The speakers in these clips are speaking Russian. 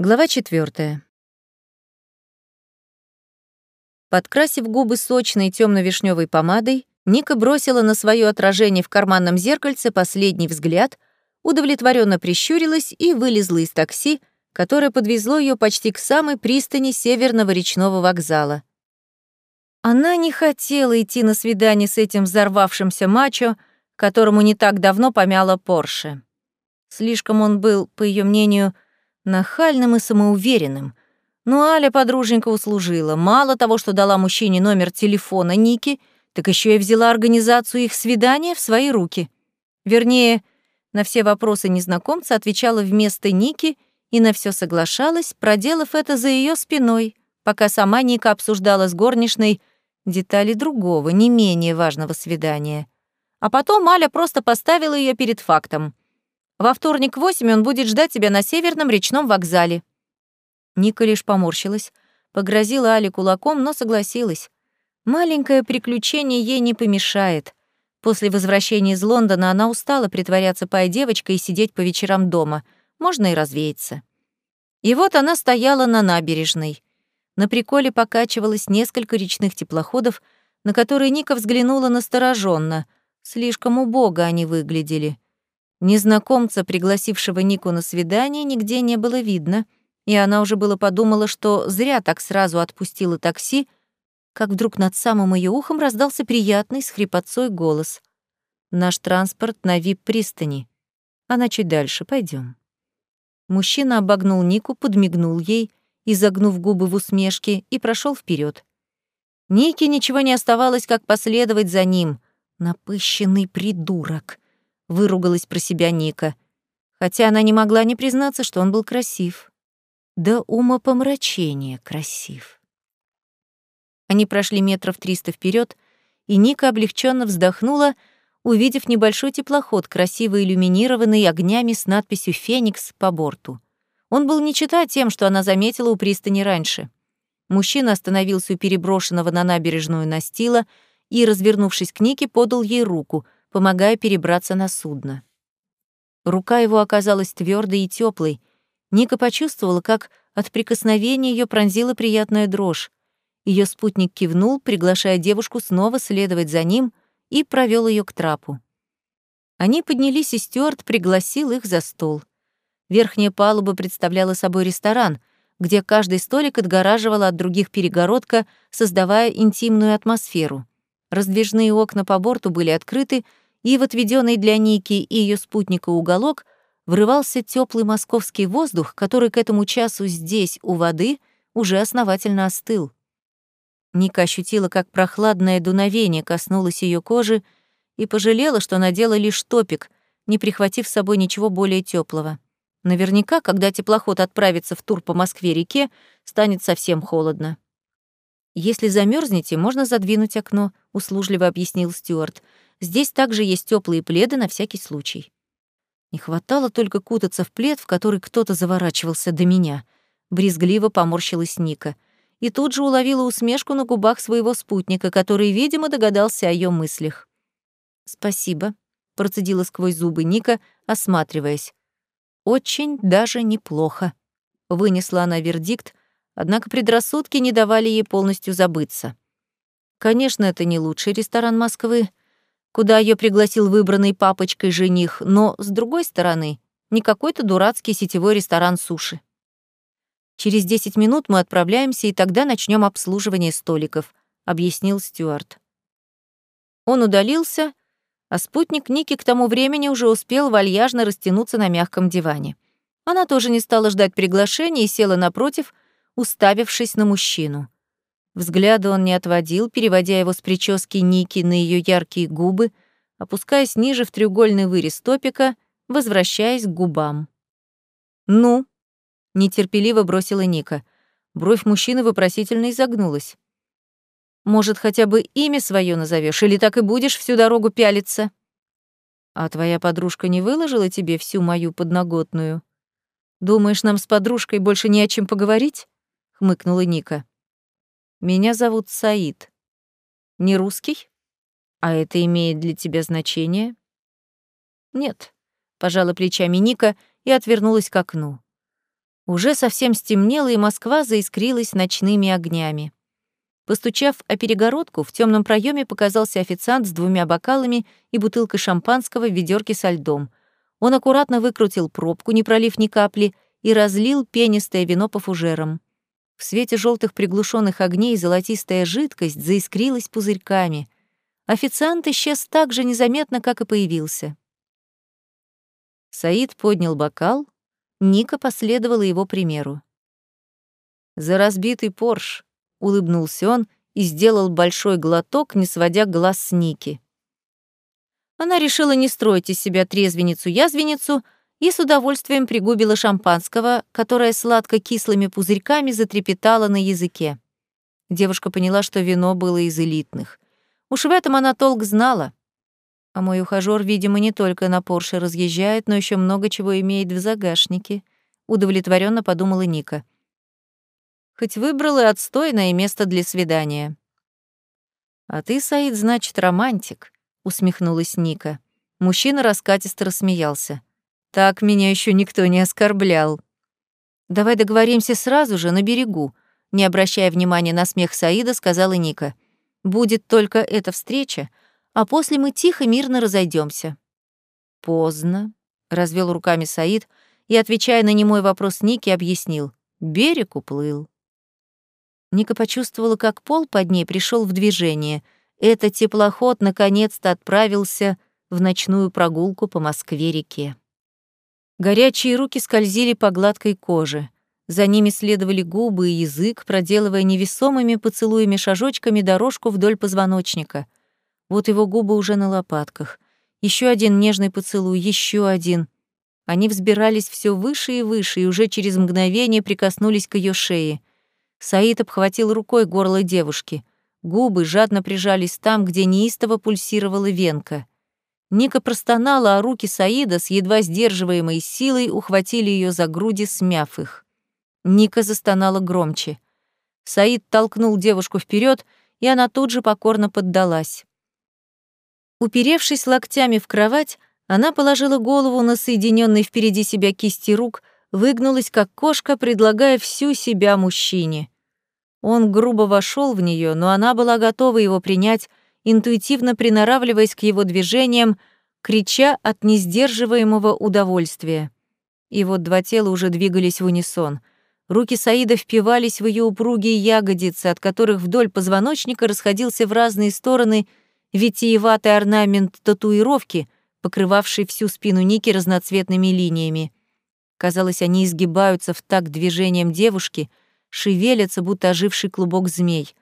Глава четвертая. Подкрасив губы сочной темно-вишневой помадой, Ника бросила на свое отражение в карманном зеркальце последний взгляд, удовлетворенно прищурилась и вылезла из такси, которое подвезло ее почти к самой пристани северного речного вокзала. Она не хотела идти на свидание с этим взорвавшимся мачо, которому не так давно помяла Порше. Слишком он был, по ее мнению, нахальным и самоуверенным. Но Аля подруженька услужила. Мало того, что дала мужчине номер телефона Ники, так еще и взяла организацию их свидания в свои руки. Вернее, на все вопросы незнакомца отвечала вместо Ники и на все соглашалась, проделав это за ее спиной, пока сама Ника обсуждала с горничной детали другого, не менее важного свидания. А потом Аля просто поставила ее перед фактом. Во вторник в восемь он будет ждать тебя на северном речном вокзале». Ника лишь поморщилась, погрозила Али кулаком, но согласилась. Маленькое приключение ей не помешает. После возвращения из Лондона она устала притворяться пай-девочкой и сидеть по вечерам дома. Можно и развеяться. И вот она стояла на набережной. На приколе покачивалось несколько речных теплоходов, на которые Ника взглянула настороженно. Слишком убого они выглядели. Незнакомца, пригласившего Нику на свидание, нигде не было видно, и она уже было подумала, что зря так сразу отпустила такси, как вдруг над самым ее ухом раздался приятный с хрипотцой голос. «Наш транспорт на вип-пристани. Она чуть дальше, пойдем. Мужчина обогнул Нику, подмигнул ей, изогнув губы в усмешке, и прошел вперед. Нике ничего не оставалось, как последовать за ним. Напыщенный придурок выругалась про себя Ника, хотя она не могла не признаться, что он был красив. Да умопомрачения красив. Они прошли метров триста вперед, и Ника облегченно вздохнула, увидев небольшой теплоход, красиво иллюминированный огнями с надписью «Феникс» по борту. Он был не чита тем, что она заметила у пристани раньше. Мужчина остановился у переброшенного на набережную настила и, развернувшись к Нике, подал ей руку — помогая перебраться на судно. Рука его оказалась твердой и теплой. Ника почувствовала, как от прикосновения ее пронзила приятная дрожь. Ее спутник кивнул, приглашая девушку снова следовать за ним, и провел ее к трапу. Они поднялись, и Стюарт пригласил их за стол. Верхняя палуба представляла собой ресторан, где каждый столик отгораживала от других перегородка, создавая интимную атмосферу. Раздвижные окна по борту были открыты, и в отведенный для Ники и ее спутника уголок врывался теплый московский воздух, который к этому часу здесь, у воды, уже основательно остыл. Ника ощутила, как прохладное дуновение коснулось ее кожи и пожалела, что надела лишь топик, не прихватив с собой ничего более теплого. Наверняка, когда теплоход отправится в тур по Москве-реке, станет совсем холодно. «Если замерзнете, можно задвинуть окно», — услужливо объяснил Стюарт. «Здесь также есть теплые пледы на всякий случай». Не хватало только кутаться в плед, в который кто-то заворачивался до меня. Брезгливо поморщилась Ника. И тут же уловила усмешку на губах своего спутника, который, видимо, догадался о ее мыслях. «Спасибо», — процедила сквозь зубы Ника, осматриваясь. «Очень даже неплохо», — вынесла она вердикт, Однако предрассудки не давали ей полностью забыться. Конечно, это не лучший ресторан Москвы, куда ее пригласил выбранный папочкой жених, но, с другой стороны, не какой-то дурацкий сетевой ресторан суши. Через 10 минут мы отправляемся, и тогда начнем обслуживание столиков, объяснил Стюарт. Он удалился, а спутник Ники к тому времени уже успел вальяжно растянуться на мягком диване. Она тоже не стала ждать приглашения и села напротив, уставившись на мужчину. Взгляда он не отводил, переводя его с прически Ники на ее яркие губы, опускаясь ниже в треугольный вырез топика, возвращаясь к губам. «Ну?» — нетерпеливо бросила Ника. Бровь мужчины вопросительно изогнулась. «Может, хотя бы имя свое назовешь, или так и будешь всю дорогу пялиться?» «А твоя подружка не выложила тебе всю мою подноготную? Думаешь, нам с подружкой больше не о чем поговорить?» хмыкнула Ника. Меня зовут Саид. Не русский? А это имеет для тебя значение? Нет, пожала плечами Ника и отвернулась к окну. Уже совсем стемнело, и Москва заискрилась ночными огнями. Постучав о перегородку, в темном проеме показался официант с двумя бокалами и бутылкой шампанского в ведерке со льдом. Он аккуратно выкрутил пробку, не пролив ни капли, и разлил пенистое вино по фужерам. В свете желтых приглушенных огней золотистая жидкость заискрилась пузырьками. Официант исчез так же незаметно, как и появился. Саид поднял бокал, Ника последовала его примеру. «За разбитый Порш», — улыбнулся он и сделал большой глоток, не сводя глаз с Ники. Она решила не строить из себя трезвенницу-язвенницу и с удовольствием пригубила шампанского, которое сладко-кислыми пузырьками затрепетало на языке. Девушка поняла, что вино было из элитных. Уж в этом она толк знала. А мой ухажёр, видимо, не только на Порше разъезжает, но еще много чего имеет в загашнике, удовлетворенно подумала Ника. Хоть выбрал и отстойное место для свидания. А ты, Саид, значит, романтик, усмехнулась Ника. Мужчина раскатисто рассмеялся. Так меня еще никто не оскорблял. Давай договоримся сразу же на берегу, не обращая внимания на смех Саида, сказала Ника. Будет только эта встреча, а после мы тихо, мирно разойдемся. Поздно, развел руками Саид и, отвечая на немой вопрос Ники, объяснил. Берег уплыл. Ника почувствовала, как пол под ней пришел в движение. Этот теплоход наконец-то отправился в ночную прогулку по Москве-реке. Горячие руки скользили по гладкой коже. За ними следовали губы и язык, проделывая невесомыми поцелуями шажочками дорожку вдоль позвоночника — вот его губы уже на лопатках. Еще один нежный поцелуй, еще один. Они взбирались все выше и выше, и уже через мгновение прикоснулись к ее шее. Саид обхватил рукой горло девушки. Губы жадно прижались там, где неистово пульсировала венка. Ника простонала, а руки Саида с едва сдерживаемой силой ухватили ее за груди, смяв их. Ника застонала громче. Саид толкнул девушку вперед, и она тут же покорно поддалась. Уперевшись локтями в кровать, она положила голову на соединенные впереди себя кисти рук, выгнулась как кошка, предлагая всю себя мужчине. Он грубо вошел в нее, но она была готова его принять, интуитивно приноравливаясь к его движениям, крича от несдерживаемого удовольствия. И вот два тела уже двигались в унисон. Руки Саида впивались в ее упругие ягодицы, от которых вдоль позвоночника расходился в разные стороны — витиеватый орнамент татуировки, покрывавший всю спину Ники разноцветными линиями. Казалось, они изгибаются в такт движением девушки, шевелятся, будто оживший клубок змей.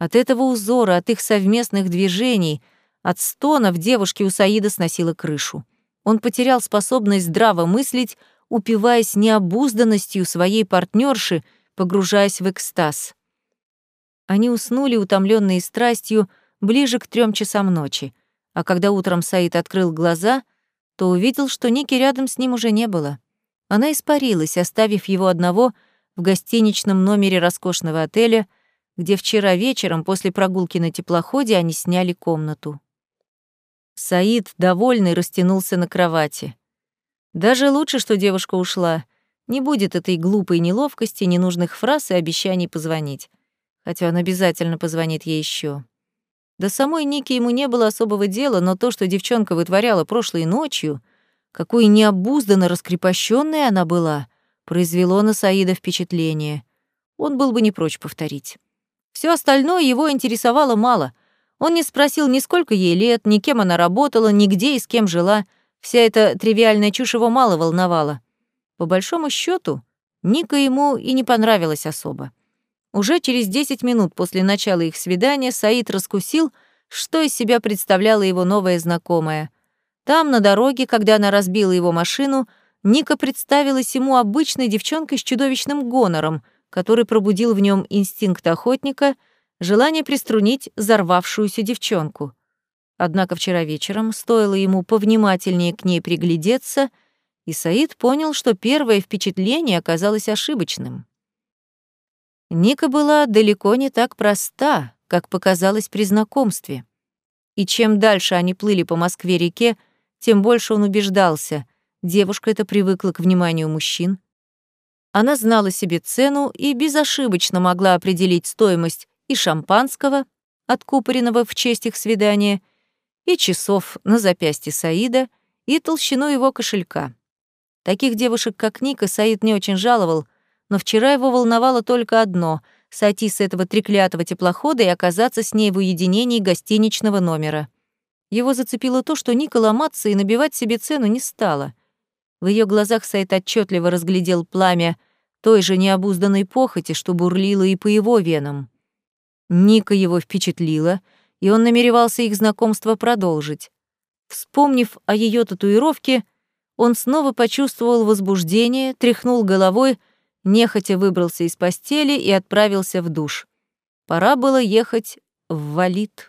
От этого узора, от их совместных движений, от стонов девушки у Саида сносила крышу. Он потерял способность здраво мыслить, упиваясь необузданностью своей партнерши, погружаясь в экстаз. Они уснули, утомленные страстью, ближе к трем часам ночи, а когда утром Саид открыл глаза, то увидел, что Ники рядом с ним уже не было. Она испарилась, оставив его одного в гостиничном номере роскошного отеля, где вчера вечером после прогулки на теплоходе они сняли комнату. Саид, довольный, растянулся на кровати. Даже лучше, что девушка ушла. Не будет этой глупой неловкости, ненужных фраз и обещаний позвонить. Хотя он обязательно позвонит ей еще. До самой Ники ему не было особого дела, но то, что девчонка вытворяла прошлой ночью, какой необузданно раскрепощенной она была, произвело на Саида впечатление. Он был бы не прочь повторить. Все остальное его интересовало мало. Он не спросил ни сколько ей лет, ни кем она работала, ни где и с кем жила. Вся эта тривиальная чушь его мало волновала. По большому счету, Ника ему и не понравилась особо. Уже через 10 минут после начала их свидания Саид раскусил, что из себя представляла его новая знакомая. Там, на дороге, когда она разбила его машину, Ника представилась ему обычной девчонкой с чудовищным гонором, который пробудил в нем инстинкт охотника, желание приструнить взорвавшуюся девчонку. Однако вчера вечером стоило ему повнимательнее к ней приглядеться, и Саид понял, что первое впечатление оказалось ошибочным. Ника была далеко не так проста, как показалось при знакомстве. И чем дальше они плыли по Москве-реке, тем больше он убеждался, девушка эта привыкла к вниманию мужчин, Она знала себе цену и безошибочно могла определить стоимость и шампанского, откупоренного в честь их свидания, и часов на запястье Саида, и толщину его кошелька. Таких девушек, как Ника, Саид не очень жаловал, но вчера его волновало только одно — сойти с этого треклятого теплохода и оказаться с ней в уединении гостиничного номера. Его зацепило то, что Ника ломаться и набивать себе цену не стала. В ее глазах Саид отчетливо разглядел пламя той же необузданной похоти, что бурлило и по его венам. Ника его впечатлила, и он намеревался их знакомство продолжить. Вспомнив о ее татуировке, он снова почувствовал возбуждение, тряхнул головой, нехотя выбрался из постели и отправился в душ. Пора было ехать в Валит.